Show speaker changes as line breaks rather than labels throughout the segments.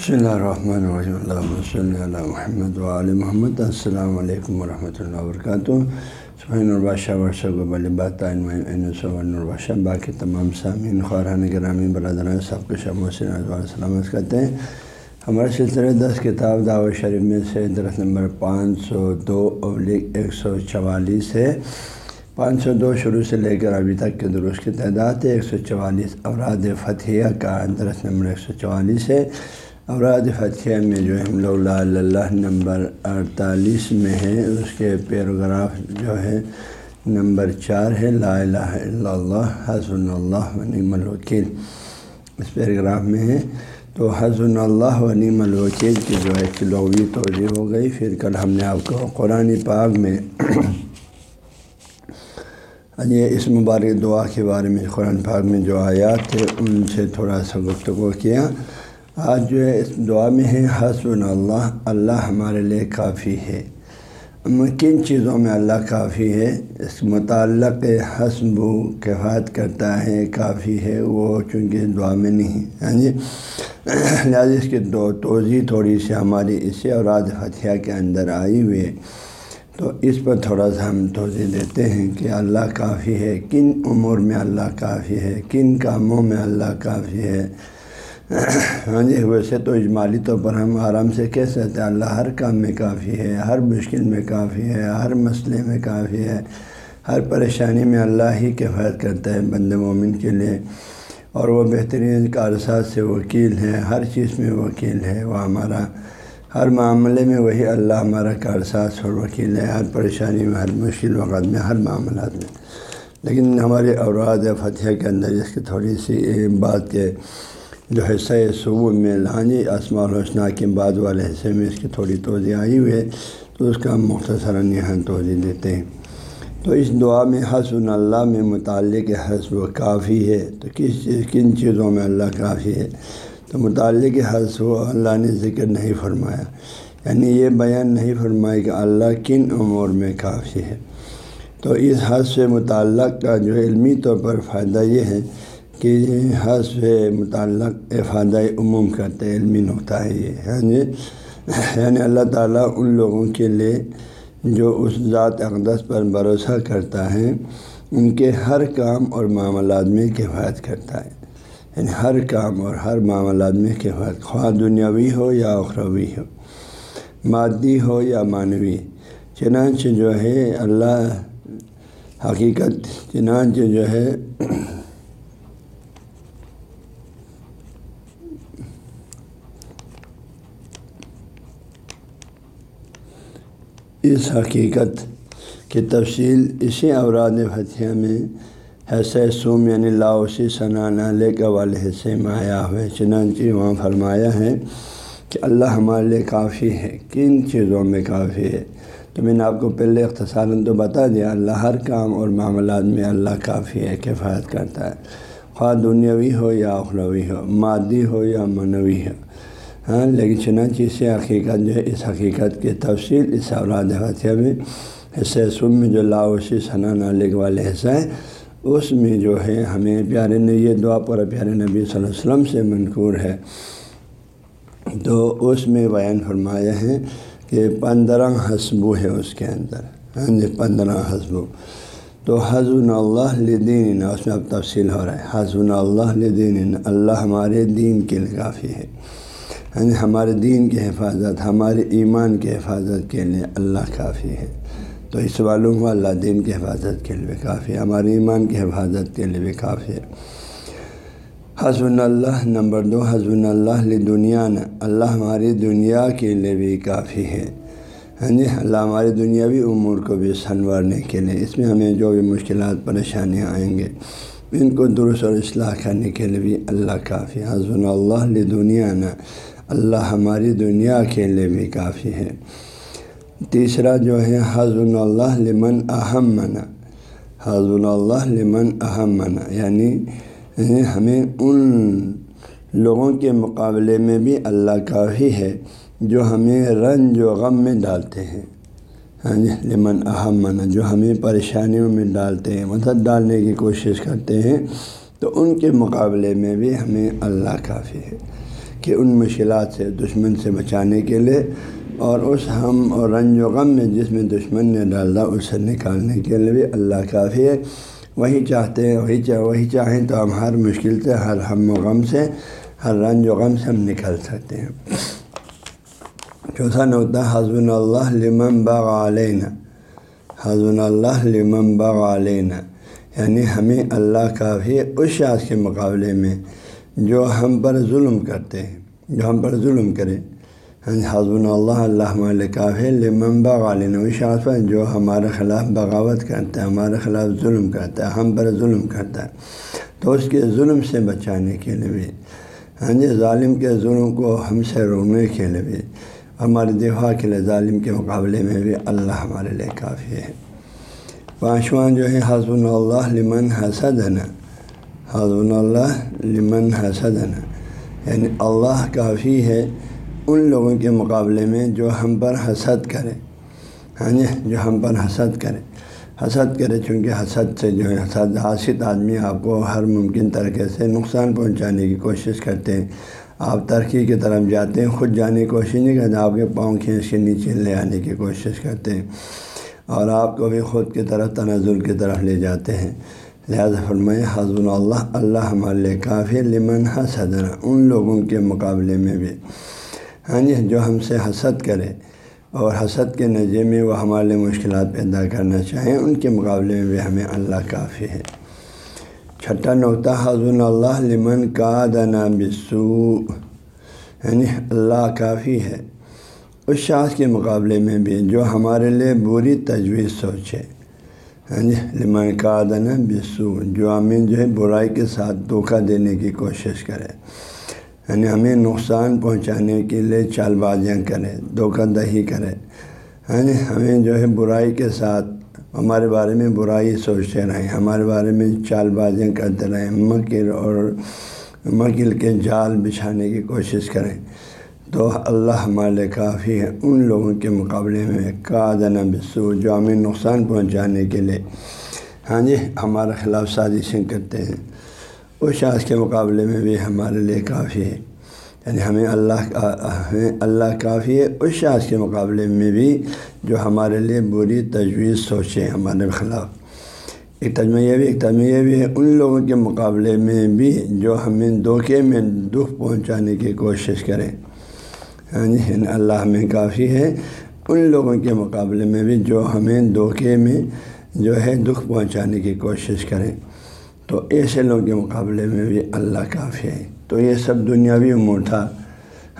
بسم اللہ الرحمن الرحیم اللہ صلی اللہ محمد وعلی محمد السلام علیکم ورحمۃ اللہ وبرکاتہ سبحین البادشہ ورثہ بات الباشہ باقی تمام سامعین خوران گرامی برادران سب کو شب و سلامت کرتے ہیں ہمارے سلسلے دس کتاب دعوت شریف میں سے درخت نمبر پانچ سو دو ابلک ایک سو چوالیس ہے. پانچ سو دو شروع سے لے کر ابھی تک کے درست کی تعداد ہے. ایک سو چوالیس اوراد فتحیہ کا درخت نمبر ایک سو چوالیس ہے. اوراد فتحیہ میں جو ہم لوگ لا اللہ نمبر اڑتالیس میں ہے۔ اس کے پیراگراف جو ہے، نمبر چار ہے، لا الہ الا اللہ، حسن اللہ ونعم الوکیل۔ اس پیراگراف میں ہے۔ تو حسن اللہ و نعم الوکیل کی جو ہے کلوی توضیع ہو گئی۔ پھر کل ہم نے آپ کو قرآن پاک میں یہ اس مبارک دعا کے بارے میں، قرآن پاک میں جو آیات تھے ان سے تھوڑا سا گفتگو کیا۔ آج جو ہے، اس دعا میں ہے حسن اللہ اللہ ہمارے لیے کافی ہے۔ کن چیزوں میں اللہ کافی ہے؟ اس متعلق حسب و کفایت کرتا ہے، کافی ہے، وہ چونکہ دعا میں نہیں ہاں جی؟ لہٰذا اس کی دو توضیع تھوڑی سی ہماری اسی اور آج فتح کے اندر آئی ہوئی ہے۔ تو اس پر تھوڑا سا ہم توضیع دیتے ہیں کہ اللہ کافی ہے، کن امور میں اللہ کافی ہے، کن کاموں میں اللہ کافی ہے ہاں جی ویسے تو اجمالی طور پر ہم آرام سے کہہ سکتے ہیں، اللہ ہر کام میں کافی ہے، ہر مشکل میں کافی ہے، ہر مسئلے میں کافی ہے، ہر پریشانی میں اللہ ہی کفایت کرتا ہے بند مومن کے لیے۔ اور وہ بہترین کارسات سے وکیل ہے ہر چیز میں وکیل ہے وہ ہمارا، ہر معاملے میں وہی اللہ ہمارا کارساز اور وکیل ہے ہر پریشانی میں، ہر مشکل وقت میں، ہر معاملات میں۔ لیکن ہمارے اوراد فتح کے اندر اس کی تھوڑی سی بات کے جو حصہ صبح میں لانی اسماع الحسنہ کے بعد والے حصے میں اس کی تھوڑی توضیع آئی ہوئی ہے، تو اس کا مختصراً یہاں توضیع دیتے ہیں۔ تو اس دعا میں حسن اللہ میں متعلق حسب و کافی ہے۔ تو کس چیز، کن چیزوں میں اللہ کافی ہے؟ تو متعلق حسب و اللہ نے ذکر نہیں فرمایا۔ یعنی یہ بیان نہیں فرمایا کہ اللہ کن امور میں کافی ہے۔ تو اس حد سے متعلق کا جو علمی طور پر فائدہ یہ ہے کہ حسب متعلق افادہ عموم کرتے علمی نقطہ ہے یہ۔ یعنی-, یعنی اللہ تعالیٰ ان لوگوں کے لیے جو اس ذات اقدس پر بھروسہ کرتا ہے، ان کے ہر کام اور معاملات میں کفایت کرتا ہے۔ یعنی ہر کام اور ہر معاملات میں کفایت، خواہ دنیاوی ہو یا اخروی ہو، مادی ہو یا معنوی۔ چنانچہ جو ہے، اللہ حقیقت، چنانچہ جو ہے اس حقیقت کی تفصیل اسی اوراد فتح میں حیث سوم یعنی لاؤسی ثنا لے کے والے حصے میں آیا ہوئے، چنانچہ وہاں فرمایا ہے کہ اللہ ہمارے لیے کافی ہے، کن چیزوں میں کافی ہے؟ تو میں نے آپ کو پہلے اختصاراً تو بتا دیا، اللہ ہر کام اور معاملات میں اللہ کافی ہے، کفایت کرتا ہے۔ خواہ دنیاوی ہو یا اخروی ہو، مادی ہو یا منوی ہو۔ ہاں لیکن چنانچہ سے حقیقت جو ہے، اس حقیقت کی تفصیل اس اولاد فتح میں حصہ سم میں جو لاؤسی ثنا نالک والے حصہ ہے اس میں جو ہے ہمیں پیارے نے یہ دعا پر پیارے نبی صلی اللہ علیہ وسلم سے منقور ہے۔ تو اس میں بیان فرمایا ہے کہ پندرہ حسبو ہے اس کے اندر۔ ہاں جی پندرہ حسبو تو حضن اللہ لدین اس میں اب تفصیل ہو رہا ہے۔ حضن اللہ لدین اللہ ہمارے دین کے لیے کافی ہے۔ یعنی ہمارے دین کی حفاظت، ہمارے ایمان کی حفاظت کے لیے اللہ کافی ہے۔ تو اس والوں کو اللہ دین کی حفاظت کے لیے بھی کافی ہے، ہمارے ایمان کی حفاظت کے لیے بھی کافی ہے۔ حسن اللہ نمبر دو حسن اللہ دنیا نے اللہ ہماری دنیا کے لیے بھی کافی ہے۔ ہاں جی اللہ ہماری دنیاوی امور کو بھی سنوارنے کے لیے، اس میں ہمیں جو بھی مشکلات، پریشانیاں آئیں گے، ان کو درست اور اصلاح کرنے کے لیے بھی اللہ کافی حسن اللہ دنیا نے اللہ ہماری دنیا کے لیے بھی کافی ہے۔ تیسرا جو ہے حضن اللہ لمن اہم منع حضن اللہ لمن اہم منع یعنی ہمیں ان لوگوں کے مقابلے میں بھی اللہ کافی ہے جو ہمیں رنج و غم میں ڈالتے ہیں۔ ہاں جی لمن اہم منع جو ہمیں پریشانیوں میں ڈالتے ہیں، مدد ڈالنے کی کوشش کرتے ہیں، تو ان کے مقابلے میں بھی ہمیں اللہ کافی ہے۔ کہ ان مشکلات سے دشمن سے بچانے کے لیے اور اس ہم اور رنج و غم میں جس میں دشمن نے ڈالا اسے نکالنے کے لیے بھی اللہ کافی ہے۔ وہی چاہتے ہیں، وہی چاہ، وہی چاہیں تو ہم ہر مشکل سے، ہر ہم و غم سے، ہر رنج و غم سے ہم نکل سکتے ہیں۔ چوتھا نقطہ حضب اللہ لمن باغ علینہ حضب اللہ لمن باغ علینہ یعنی ہمیں اللہ کافی اس شاخ کے مقابلے میں جو ہم پر ظلم کرتے ہیں، جو ہم پر ظلم کرے ہاں جی، حضب اللہ اللہ کافی لمن باغ جو ہمارے خلاف بغاوت کرتا ہے، ہمارے خلاف ظلم کرتا ہے، ہم پر ظلم کرتا ہے۔ تو اس کے ظلم سے بچانے کے لیے بھی ہاں جی ظالم کے ظلم کو ہم سے رونے کے لیے بھی ہمارے دفاع کے لیے، ظالم کے مقابلے میں بھی اللہ ہمارے لیے کافی ہے۔ پانچواں جو ہے حضب اللہ، لمن حسد نا حضب اللہ لمن حسد یعنی اللہ کافی ہے ان لوگوں کے مقابلے میں جو ہم پر حسد کرے ہاں جی جو ہم پر حسد کرے حسد کرے چونکہ حسد سے جو ہے حسد حاصل آدمی آپ کو ہر ممکن طریقے سے نقصان پہنچانے کی کوشش کرتے ہیں آپ ترقی کی طرف جاتے ہیں خود جانے کی کوشش نہیں کرتے آپ کے پاؤں کھینچ کے نیچے لے آنے کی کوشش کرتے ہیں اور آپ کو بھی خود کی طرف تنازل کی طرف لے جاتے ہیں لہٰذا فرمائے حضب اللہ اللہ ہمارے لیے کافی لمن حسدنا، ان لوگوں کے مقابلے میں بھی۔ ہاں جی جو ہم سے حسد کرے اور حسد کے نظر میں وہ ہمارے لیے مشکلات پیدا کرنا چاہیں ان کے مقابلے میں بھی ہمیں اللہ کافی ہے۔ چھٹا نقطہ حضب اللہ، لمن کا دنا بسو یعنی ہاں جی، اللہ کافی ہے۔ اس شاخ کے مقابلے میں بھی جو ہمارے لیے بری تجویز سوچے۔ ہاں جی لمن کا دنا بسو، جو ہمیں جو ہے برائی کے ساتھ دھوکہ دینے کی کوشش کرے۔ یعنی ہمیں نقصان پہنچانے کے لیے چال بازیاں کرے، دھوکہ دہی کرے۔ ہاں جی ہمیں جو ہے برائی کے ساتھ ہمارے بارے میں برائی سوچتے رہیں، ہمارے بارے میں چال بازیاں کرتے رہیں، مکر اور مکل کے جال بچھانے کی کوشش کریں۔ تو اللہ ہمارے کافی ہے ان لوگوں کے مقابلے میں کا دنا بسو جو ہمیں نقصان پہنچانے کے لیے۔ ہاں جی ہمارے خلاف سازشیں کرتے ہیں۔ اس شاخ کے مقابلے میں بھی ہمارے لیے کافی ہے۔ یعنی ہمیں اللہ کا، ہمیں اللہ کافی ہے۔ اس شاخ کے مقابلے میں بھی جو ہمارے لیے بری تجویز سوچیں ہمارے خلاف۔ ایک تجمہ یہ بھی، ایک تجمہ یہ بھی ہے، ان لوگوں کے مقابلے میں بھی جو ہمیں دھوکے میں دکھ پہنچانے کی کوشش کریں۔ ہاں جی اللہ ہمیں کافی ہے ان لوگوں کے مقابلے میں بھی جو ہمیں دھوکے میں جو ہے دکھ پہنچانے کی کوشش کریں، تو ایسے لوگوں کے مقابلے میں بھی اللہ کافی ہے تو یہ سب دنیاوی امور تھا۔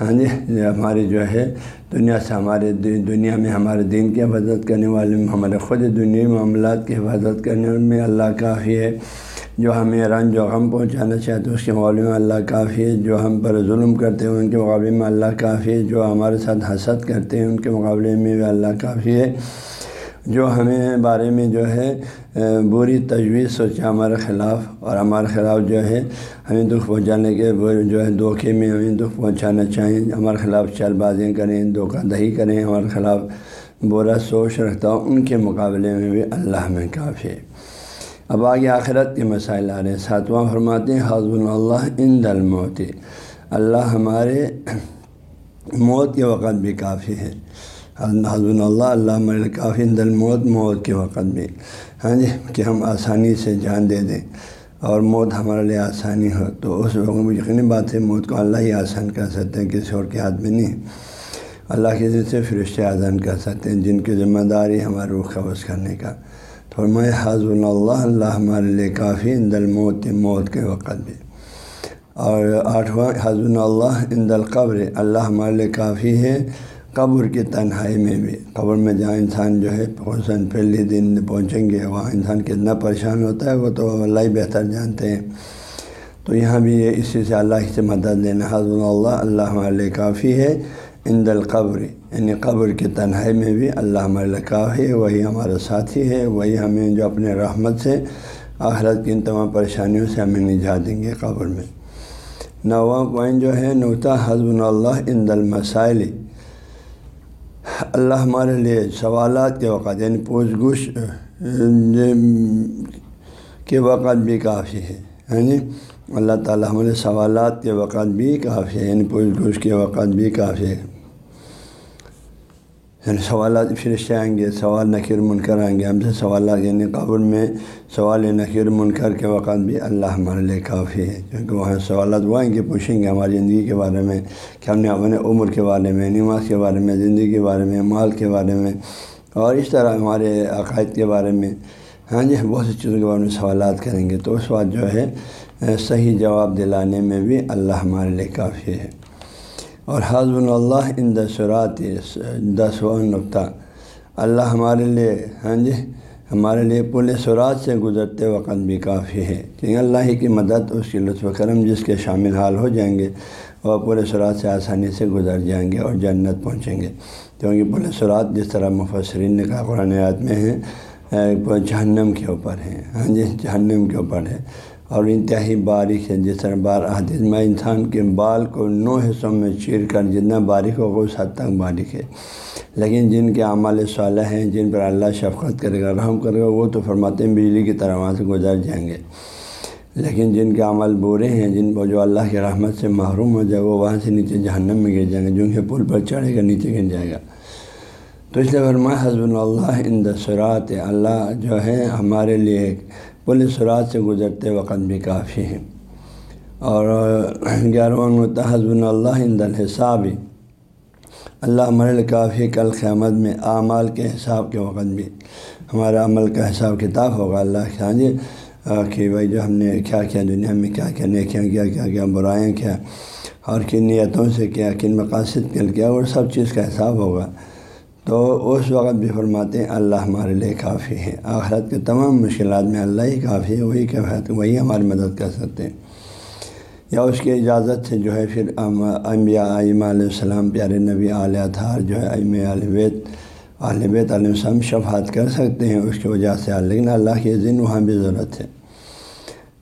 ہاں جی ہماری جو ہے دنیا سے ہمارے دنیا میں ہمارے دین کی حفاظت کرنے والے، ہمارے خود دنیا معاملات کی حفاظت کرنے میں اللہ کافی ہے۔ جو ہمیں رنج و غم پہنچانا چاہتے ہیں، اس کے مقابلے میں اللہ کافی ہے جو ہم پر ظلم کرتے ہیں، ان کے مقابلے میں اللہ کافی ہے جو ہمارے ساتھ حسد کرتے ہیں، ان کے مقابلے میں بھی اللہ کافی ہے۔ جو ہمیں بارے میں جو ہے بری تجویز سوچا ہمارے خلاف اور ہمارے خلاف جو ہے، ہمیں دکھ پہنچانے کے جو ہے، دھوکے میں ہمیں دکھ پہنچانا چاہیں۔ ہمارے خلاف چل بازیاں کریں، دھوکہ دہی کریں، ہمارے خلاف برا سوچ رکھتا ہوں۔ ان کے مقابلے میں بھی اللہ میں کافی ہے۔ اب آگے آخرت کے مسائل آ رہے ہیں۔ ساتواں فرماتے ہیں حضب اللہ ان دل موت اللہ ہمارے موت کے وقت بھی کافی ہے۔ حضب اللہ اللہ ہمارے کافی دل موت موت کے وقت بھی۔ ہاں جی کہ ہم آسانی سے جان دے دیں اور موت ہمارے لیے آسانی ہو۔ تو اس وقت میں یقینی بات ہے، موت کو اللہ ہی آسان کر سکتے ہیں، کسی اور کے ہاتھ میں نہیں۔ اللہ کے ذریعے سے فرشتے آسان کر سکتے ہیں، جن کی ذمہ داری ہمارے روح قبض کرنے کا۔ تو میں اللہ اللہ ہمارے لیے کافی دل موت موت کے وقت بھی۔ اور آٹھواں حضب اللہ ان دل قبر، اللہ ہمارے لیے کافی ہے، قبر کی تنہائی میں بھی۔ قبر میں جہاں انسان جو ہے، حسن، پہلے دن پہنچیں گے، وہاں انسان کتنا پریشان ہوتا ہے، وہ تو اللہ ہی بہتر جانتے ہیں۔ تو یہاں بھی یہ اسی سے اللہ سے مدد لینا حضر اللہ اللہ علیہ کافی ہے۔ ان دل قبر یعنی قبر کی تنہائی میں بھی اللہ ہمارے کافی ہے، وہی ہمارا ساتھی ہے، وہی ہمیں جو اپنے رحمت سے، آخرت کی ان تمام پریشانیوں سے ہمیں نجات دیں گے قبر میں۔ نواں پوائنٹ جو ہے، نوتا حضب اللہ ان دل مسائل اللہ ہمارے لیے سوالات کے وقت یعنی پوچھ گچھ کے وقت بھی کافی ہے ہاں جی اللہ تعالیٰ ہمارے سوالات کے وقت بھی کافی ہے یعنی پوچھ گوش کے وقت بھی کافی ہے یعنی سوالات فرشتے آئیں گے، سوال نکیر منکر آئیں گے۔ ہم سے سوالات یعنی قبر میں سوال نکیر منکر کے وقت بھی اللہ ہمارے لیے کافی ہے کیونکہ وہاں سوالات وہ آئیں گے، پوچھیں گے ہماری زندگی کے بارے میں، کہ ہم نے اپنے عمر کے بارے میں، نماز کے بارے میں، زندگی کے بارے میں، مال کے بارے میں، اور اس طرح ہمارے عقائد کے بارے میں۔ ہاں جی بہت سی چیزوں کے بارے میں سوالات کریں گے۔ تو اس وقت جو ہے صحیح جواب دلانے میں بھی اللہ ہمارے لیے کافی ہے۔ اور حضب اللہ ان دسرات دس و نقطہ۔ اللہ ہمارے لیے ہاں جی ہمارے لیے پورے سرات سے گزرتے وقت بھی کافی ہے۔ کیونکہ اللہ ہی کی مدد، اس کی لطف کرم جس کے شامل حال ہو جائیں گے، وہ پورے سرات سے آسانی سے گزر جائیں گے اور جنت پہنچیں گے۔ کیونکہ پورے سرات جس طرح مفسرین نے کہا، قرآن یاد میں ہیں، جہنم کے اوپر ہیں۔ ہاں جی جہنم کے اوپر ہے اور انتہائی باریک ہے جس طرح بار حدیث میں انسان کے بال کو نو حصوں میں چیر کر جتنا باریک ہوگا، اس حد تک باریک ہے۔ لیکن جن کے اعمال صالح ہیں، جن پر اللہ شفقت کرے گا، رحم کرے گا، وہ تو فرماتے ہیں بجلی کی طرح وہاں سے گزر جائیں گے۔ لیکن جن کے عمل برے ہیں، جن کو جو اللہ کی رحمت سے محروم ہو جائے، وہ وہاں سے نیچے جہنم میں گر جائیں گے جن کے پل پر چڑھے گا، نیچے گر جائے گا۔ تو اس لیے فرما حضب اللہ ان دسرات اللہ جو ہے ہمارے لیے پولیس سرات سے گزرتے وقت بھی کافی ہے اور گیارہواں حضب اللہ ان الحساب۔ اللہ ہمارے کافی کل قیامت میں اعمال کے حساب کے وقت بھی ہمارا عمل کا حساب کتاب ہوگا۔ اللہ خان جی کہ بھائی جو ہم نے کیا کیا، دنیا میں کیا کیا، نیکیاں کیا کیا کیا برائیں کیا، اور کن نیتوں سے کیا، کن مقاصد کے کیا اور سب چیز کا حساب ہوگا۔ تو اس وقت بھی فرماتے ہیں، اللہ ہمارے لیے کافی ہے۔ آخرت کے تمام مشکلات میں اللہ ہی کافی ہے، وہی کفایت وہی ہماری مدد کر سکتے ہیں۔ یا اس کی اجازت سے جو ہے پھر انبیاء ائمہ علیہ السلام، پیارے نبی علیہ تھار جو ہے ام علیہ بیت علیہ السلام شفات کر سکتے ہیں۔ اس کی وجہ سے لیکن اللہ کے ذن وہاں بھی ضرورت ہے۔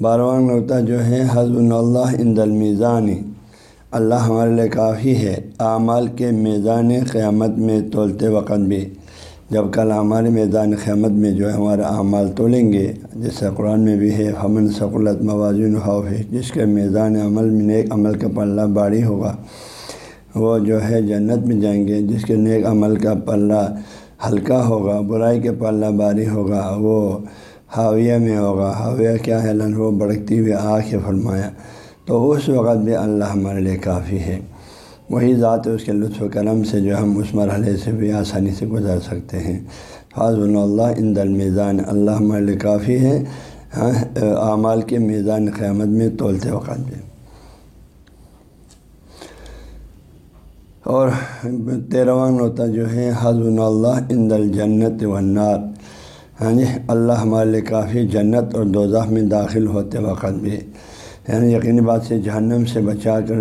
بارہواں نقطہ جو ہے حضب اللہ ان دلمیزانی اللہ ہمارے لیے کافی ہے۔ اعمال کے میزان قیامت میں تولتے وقت بھی، جب کل ہمارے میدان قیامت میں جو ہے ہمارے اعمال تولیں گے، جیسے قرآن میں بھی ہے ہمن سقلت موازن خوف ہے جس کے میزان عمل میں نیک عمل کا پلہ باڑی ہوگا۔ وہ جو ہے جنت میں جائیں گے، جس کے نیک عمل کا پلہ ہلکا ہوگا، برائی کے پلہ باری ہوگا۔ وہ حاویہ میں ہوگا۔ حاویہ کیا ہے؟ لن، وہ بڑھتی ہوئی آنکھ فرمایا۔ تو اس وقت بھی اللہ ہمارے لیے کافی ہے۔ وہی ذات اس کے لطف و کرم سے جو ہم اس مرحلے سے بھی آسانی سے گزر سکتے ہیں۔ فاضل اللہ، ان دل میزان اللہ ہمارے لیے کافی ہے۔ ہاں اعمال کے میزان قیامت میں تولتے وقت بھی۔ اور تیرواں ہوتا جو ہے حضب اللہ، ان دل جنت و ہاں جی اللہ ہمارے لیے کافی جنت اور دوزہ میں داخل ہوتے وقت بھی۔ یعنی یقینی بات سے جہنم سے بچا کر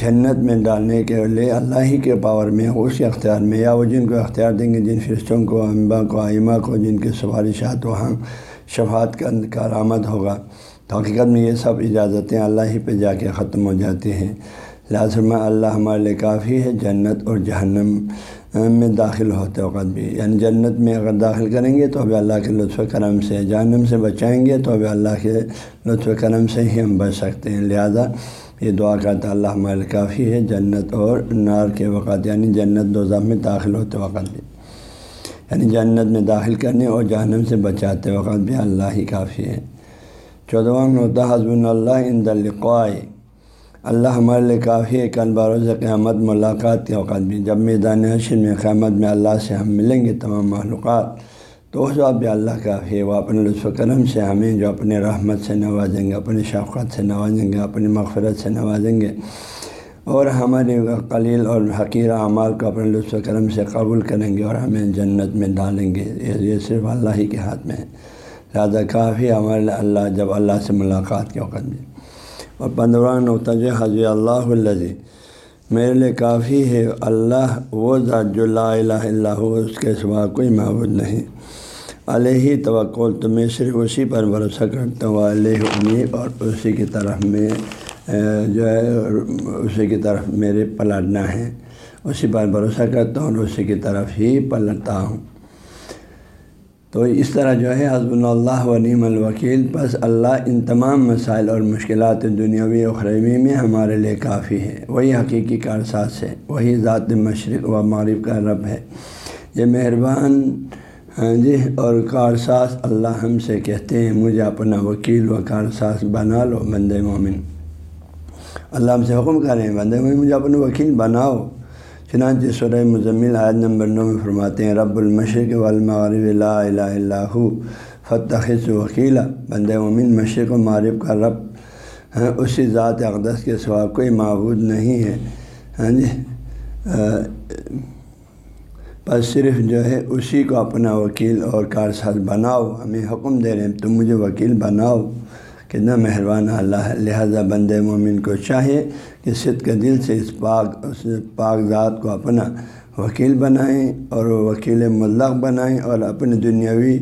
جنت میں ڈالنے کے لیے اللہ ہی کے پاور میں اس کے اختیار میں یا وہ جن کو اختیار دیں گے، جن فرشتوں کو امبا کو، آئمہ کو، جن کی سفارشات وہاں شفات کا کارآمد ہوگا۔ تو حقیقت میں یہ سب اجازتیں اللہ ہی پہ جا کے ختم ہو جاتی ہیں۔ لازمہ اللہ ہمارے لیے کافی ہے جنت اور جہنم۔ میں داخل ہوتے وقت بھی۔ یعنی جنت میں اگر داخل کریں گے تو ابھی اللہ کے لطف کرم سے، جہنم سے بچائیں گے تو ابھی اللہ کے لطف کرم سے ہی ہم بچ سکتے ہیں۔ لہذا یہ دعا کرتا اللہ ہمارے کافی ہے جنت اور نار کے وقت یعنی جنت دو میں داخل ہوتے وقت بھی۔ یعنی جنت میں داخل کرنے اور جہنم سے بچاتے وقت بھی اللہ ہی کافی ہے۔ چودواں نوتا حضب اللہ ان دلقائے اللہ ہمارے لیے کافی ہے کل قیامت ملاقات کے اوقات بھی جب میدان حشر میں، قیامت میں اللہ سے ہم ملیں گے تمام معلومات تو اس وقت بھی اللہ کافی ہے، وہ اپنے لطف کرم سے ہمیں جو اپنے رحمت سے نوازیں گے، اپنی شفقت سے نوازیں گے، اپنی مغفرت سے نوازیں گے۔ اور ہمارے قلیل اور حقیر اعمال کو اپنے لطف کرم سے قبول کریں گے اور ہمیں جنت میں ڈالیں گے۔ یہ صرف اللہ ہی کے ہاتھ میں ہے۔ لہٰذا کافی ہمارے اللہ، جب اللہ سے ملاقات کے وقت بھی اور پندرہ نقطہ جو حضی اللہ الزی میرے لیے کافی ہے اللہ وہ ذات جو لا الہ اللہ ہو، اس کے سوا کوئی معبود نہیں۔ علیہ توقع تو میں صرف اسی پر بھروسہ کرتا ہوں، علیہ امید اور اسی کی طرف میں جو ہے، اسی کی طرف میرے پلٹنا ہے۔ اسی پر بھروسہ کرتا ہوں اور اسی کی طرف ہی پلٹتا ہوں۔ تو اس طرح جو ہے حضب اللہ و نیم الوکیل بس اللہ ان تمام مسائل اور مشکلات دنیاوی و خریبی میں ہمارے لیے کافی ہے۔ وہی حقیقی کارساز ہے، وہی ذات مشرق و معرف کا رب ہے۔ یہ مہربان ہاں جی اور کارساز اللہ ہم سے کہتے ہیں، مجھے اپنا وکیل و کارساز بنا لو بند مومن۔ اللہ ہم سے حکم کریں بند مومن، مجھے اپنا وکیل بناؤ۔ چنانچہ سورہ مزمل عید نمبر نو میں فرماتے ہیں، رب المشرق والمغرب لا الہ اللہ فتح وکیلا بند مومن مشرق و معرب کا رب ہاں اسی ذات اقدس کے سوا کوئی معبود نہیں ہے ہاں جی بس صرف جو ہے اسی کو اپنا وکیل اور کارساز بناؤ، ہمیں حکم دے رہے ہیں، تم مجھے وکیل بناؤ۔ کتنا مہربان اللہ، لہذا بند مومن کو چاہیے کہ صد کے دل سے اس پاک اس پاک ذات کو اپنا وکیل بنائیں اور وکیل ملق بنائیں اور اپنی دنیاوی،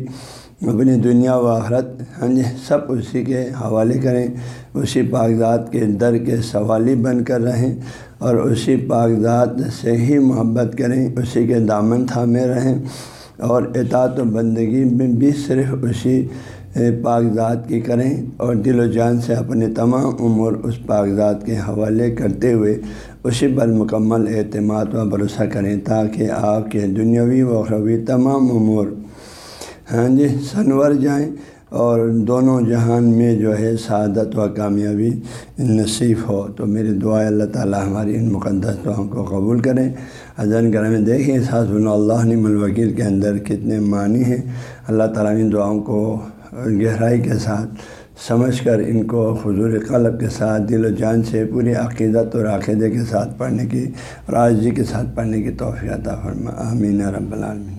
اپنی دنیا و آخرت ہاں جی سب اسی کے حوالے کریں۔ اسی پاک ذات کے در کے سوالی بن کر رہیں اور اسی پاک ذات سے ہی محبت کریں، اسی کے دامن تھامے رہیں اور اطاعت و بندگی میں بھی صرف اسی پاک ذات کی کریں اور دل و جان سے اپنے تمام امور اس پاک ذات کے حوالے کرتے ہوئے اسی پر مکمل اعتماد و بھروسہ کریں تاکہ آپ کے دنیاوی و اخروی تمام امور ہاں جی سنور جائیں اور دونوں جہان میں جو ہے سعادت و کامیابی نصیب ہو۔ تو میری دعا اللہ تعالیٰ ہماری ان مقدس دعاؤں کو قبول کریں اذن کریں میں دیکھیں ساز اللہ نم الوکیل کے اندر کتنے معنی ہیں۔ اللہ تعالیٰ ان دعاؤں کو گہرائی کے ساتھ سمجھ کر ان کو حضور قلب کے ساتھ، دل و جان سے پوری عقیدت اور عقیدے کے ساتھ پڑھنے کی اور عاجزی کے ساتھ پڑھنے کی توفیع عطا فرما۔ آمین رب العالمین۔